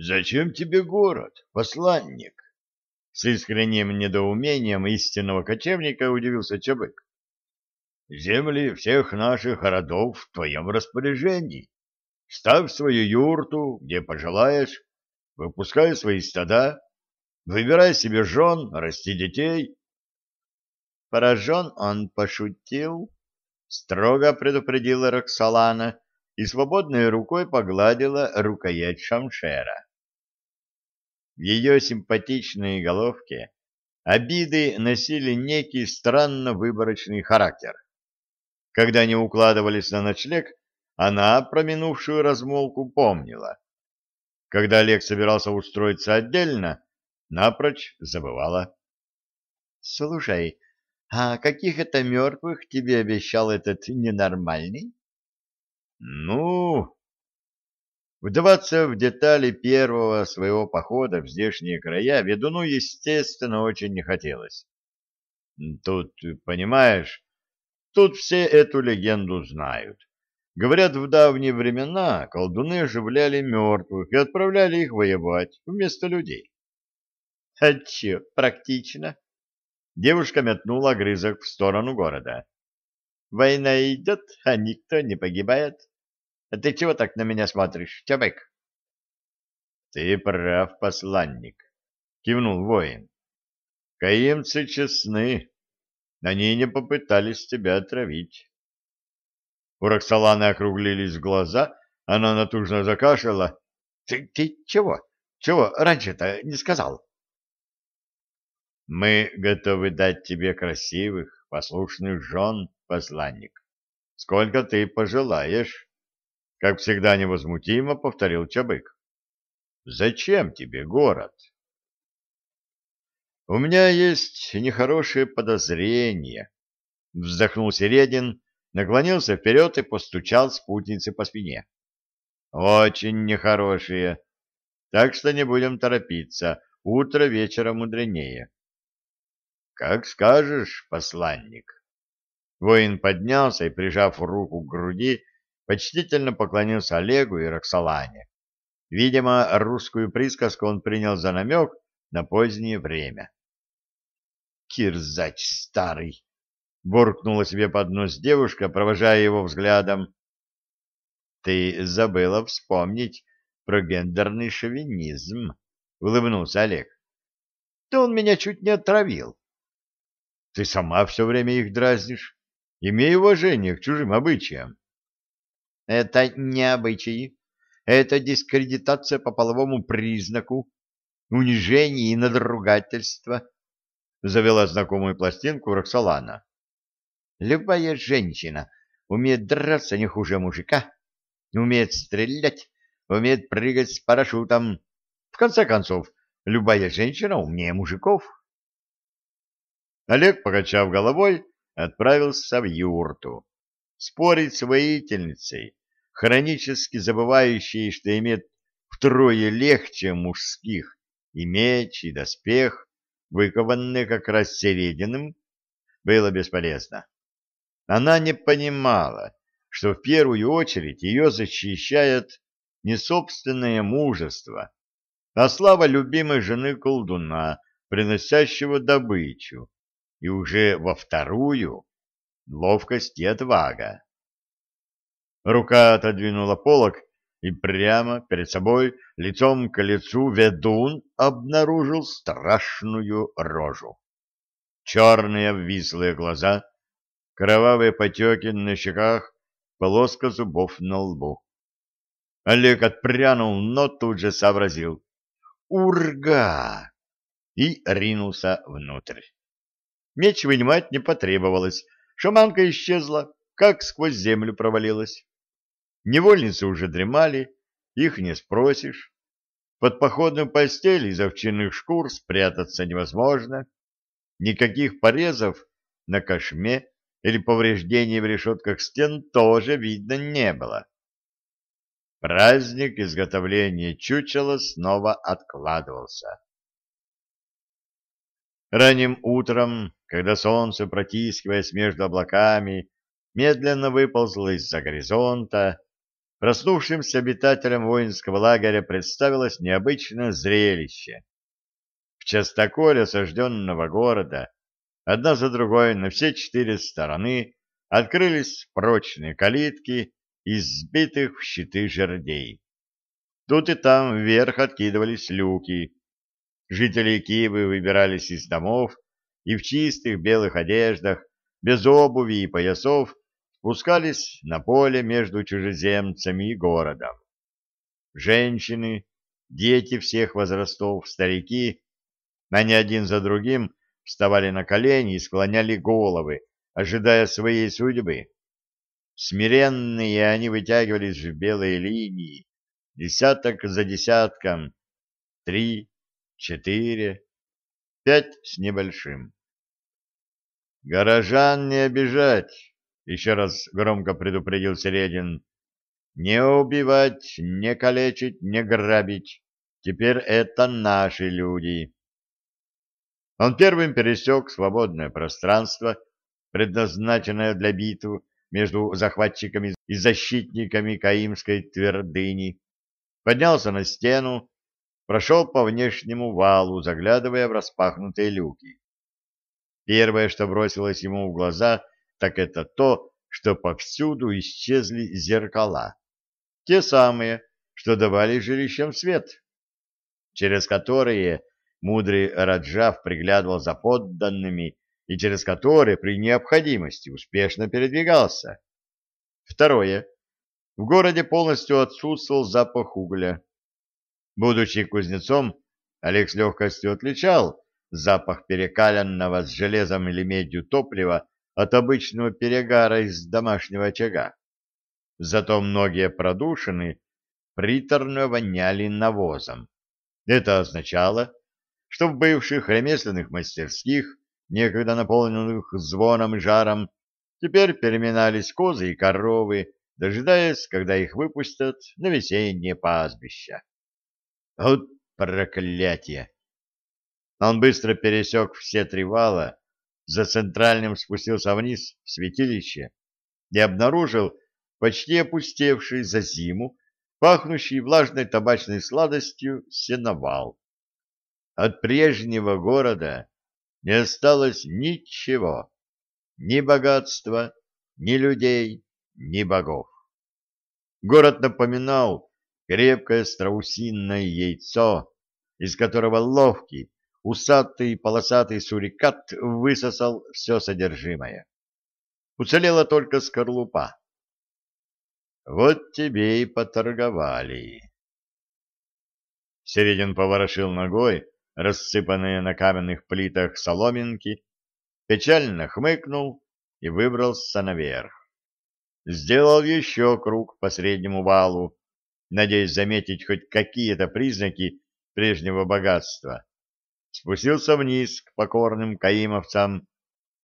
Зачем тебе город, посланник? С искренним недоумением истинного кочевника удивился Чабык. Земли всех наших городов в твоем распоряжении. Ставь свою юрту, где пожелаешь, выпускай свои стада, выбирай себе жен, расти детей. Поражен он пошутил, строго предупредила Роксолана и свободной рукой погладила рукоять шамшера. В ее симпатичной головке обиды носили некий странно выборочный характер. Когда они укладывались на ночлег, она про минувшую размолвку помнила. Когда Олег собирался устроиться отдельно, напрочь забывала. — Слушай, а каких это мертвых тебе обещал этот ненормальный? — Ну, Вдаваться в детали первого своего похода в здешние края ведуну, естественно, очень не хотелось. Тут, понимаешь, тут все эту легенду знают. Говорят, в давние времена колдуны оживляли мертвых и отправляли их воевать вместо людей. — А че, практично? Девушка метнула грызок в сторону города. — Война идет, а никто не погибает. А ты чего так на меня смотришь, Чабек? — Ты прав, посланник, — кивнул воин. — Каимцы честны. Они не попытались тебя отравить. У Роксоланы округлились глаза, она натужно закашляла. Ты, — Ты чего? Чего раньше-то не сказал? — Мы готовы дать тебе красивых, послушных жен, посланник. Сколько ты пожелаешь как всегда невозмутимо повторил Чабык. Зачем тебе город? У меня есть нехорошее подозрение. Вздохнул Середин, наклонился вперед и постучал спутнице по спине. Очень нехорошее. Так что не будем торопиться. Утро вечера мудренее. Как скажешь, посланник. Воин поднялся и, прижав руку к груди, почтительно поклонился Олегу и Роксолане. Видимо, русскую присказку он принял за намек на позднее время. «Кирзач старый!» — буркнула себе под нос девушка, провожая его взглядом. «Ты забыла вспомнить про гендерный шовинизм», — улыбнулся Олег. «Да он меня чуть не отравил». «Ты сама все время их дразнишь. Имей уважение к чужим обычаям». Это не обычаи, это дискредитация по половому признаку, унижение и надругательство, — завела знакомую пластинку Роксолана. Любая женщина умеет драться не хуже мужика, умеет стрелять, умеет прыгать с парашютом. В конце концов, любая женщина умнее мужиков. Олег, покачав головой, отправился в юрту. Спорить с воительницей хронически забывающий, что имеет втрое легче мужских и меч, и доспех, выкованные как раз серединым, было бесполезно. Она не понимала, что в первую очередь ее защищает не собственное мужество, а слава любимой жены колдуна, приносящего добычу, и уже во вторую — ловкость и отвага. Рука отодвинула полок, и прямо перед собой, лицом к лицу, ведун обнаружил страшную рожу. Черные обвислые глаза, кровавые потеки на щеках, полоска зубов на лбу. Олег отпрянул, но тут же сообразил. «Урга!» и ринулся внутрь. Меч вынимать не потребовалось. Шаманка исчезла, как сквозь землю провалилась. Невольницы уже дремали, их не спросишь. Под походную постель из овчинных шкур спрятаться невозможно. Никаких порезов на кошме или повреждений в решетках стен тоже видно не было. Праздник изготовления чучела снова откладывался. Ранним утром, когда солнце, протискиваясь между облаками, медленно выползло из-за горизонта, проснувшимся обитателям воинского лагеря представилось необычное зрелище. В частоколе осажденного города одна за другой на все четыре стороны открылись прочные калитки из сбитых в щиты жердей. Тут и там вверх откидывались люки. Жители Киевы выбирались из домов и в чистых белых одеждах, без обуви и поясов, спускались на поле между чужеземцами и городом. Женщины, дети всех возрастов, старики, они один за другим вставали на колени и склоняли головы, ожидая своей судьбы. Смиренные они вытягивались в белые линии, десяток за десятком, три, четыре, пять с небольшим. «Горожан не обижать!» — еще раз громко предупредил Середин. «Не убивать, не калечить, не грабить. Теперь это наши люди». Он первым пересек свободное пространство, предназначенное для битвы между захватчиками и защитниками Каимской твердыни, поднялся на стену, прошел по внешнему валу, заглядывая в распахнутые люки. Первое, что бросилось ему в глаза, так это то, что повсюду исчезли зеркала. Те самые, что давали жилищам свет, через которые мудрый Раджав приглядывал за подданными и через которые при необходимости успешно передвигался. Второе. В городе полностью отсутствовал запах угля. Будучи кузнецом, Олег с легкостью отличал запах перекаленного с железом или медью топлива от обычного перегара из домашнего очага. Зато многие продушины приторно воняли навозом. Это означало, что в бывших ремесленных мастерских, некогда наполненных звоном и жаром, теперь переминались козы и коровы, дожидаясь, когда их выпустят на весеннее пастбище. Вот проклятие! Он быстро пересек все три вала, за центральным спустился вниз в святилище и обнаружил почти опустевший за зиму, пахнущий влажной табачной сладостью сеновал. От прежнего города не осталось ничего, ни богатства, ни людей, ни богов. Город напоминал крепкое страусиное яйцо, из которого ловкий, усатый полосатый сурикат высосал все содержимое. Уцелела только скорлупа. Вот тебе и поторговали. Середин поворошил ногой, рассыпанные на каменных плитах соломинки, печально хмыкнул и выбрался наверх. Сделал еще круг по среднему валу, надеясь заметить хоть какие-то признаки прежнего богатства. Спустился вниз к покорным каимовцам,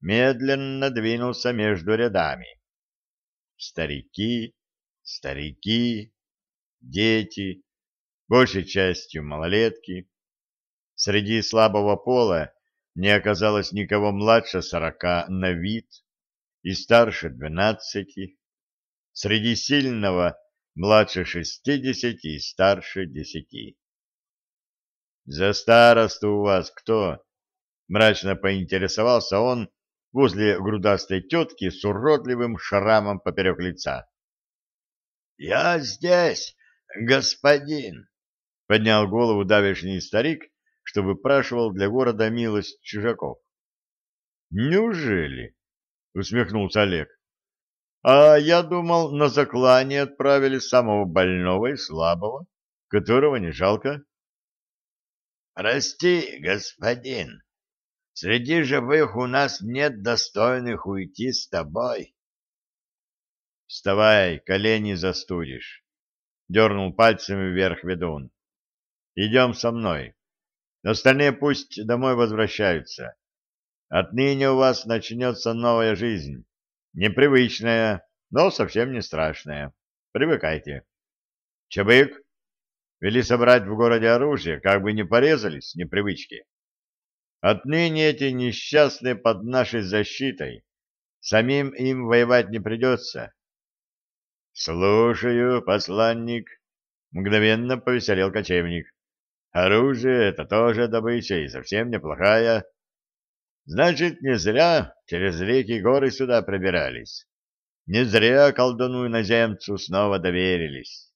медленно двинулся между рядами. Старики, старики, дети, большей частью малолетки. Среди слабого пола не оказалось никого младше сорока на вид и старше двенадцати. Среди сильного младше шестидесяти и старше десяти. «За старосту у вас кто?» — мрачно поинтересовался он возле грудастой тетки с уродливым шрамом поперек лица. «Я здесь, господин!» — поднял голову давешний старик, что выпрашивал для города милость чужаков. «Неужели?» — усмехнулся Олег. А я думал, на заклание отправили самого больного и слабого, которого не жалко. Прости, господин, среди живых у нас нет достойных уйти с тобой. Вставай, колени застудишь. Дернул пальцами вверх ведун. Идем со мной. Остальные пусть домой возвращаются. Отныне у вас начнется новая жизнь. Непривычная, но совсем не страшная. Привыкайте. Чабык, вели собрать в городе оружие, как бы не порезались с непривычки. Отныне эти несчастные под нашей защитой. Самим им воевать не придется. — Слушаю, посланник, — мгновенно повеселел кочевник. — Оружие — это тоже добыча и совсем неплохая. Значит, не зря через реки горы сюда пробирались. Не зря колдуну-иноземцу снова доверились.